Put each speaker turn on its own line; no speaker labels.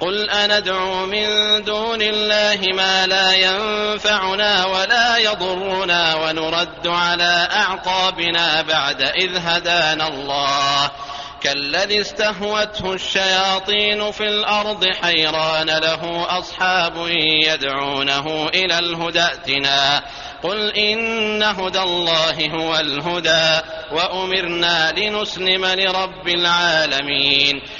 قل أندعو من دون الله ما لا ينفعنا ولا يضرنا ونرد على أعقابنا بعد إذ هدانا الله كالذي استهوته الشياطين في الأرض حيران له أصحاب يدعونه إلى الهدى ائتنا قل إن هدى الله هو الهدى وأمرنا لنسلم لرب العالمين